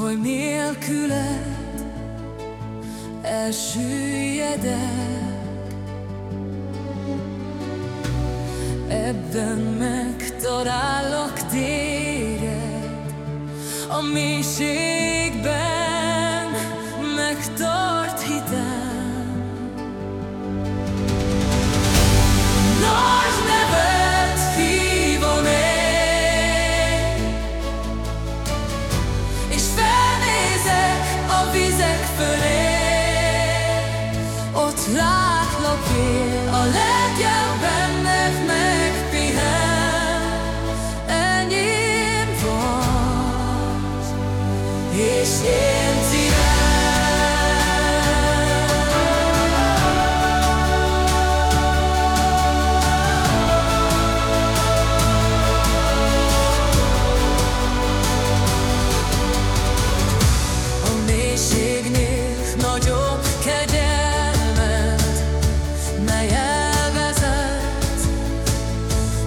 hogy nélküled elsüllyedek. Ebben megtalálok téged, a mélységben látlak én, a legjobb benned megpihen, enyém vagy, és én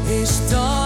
a vízen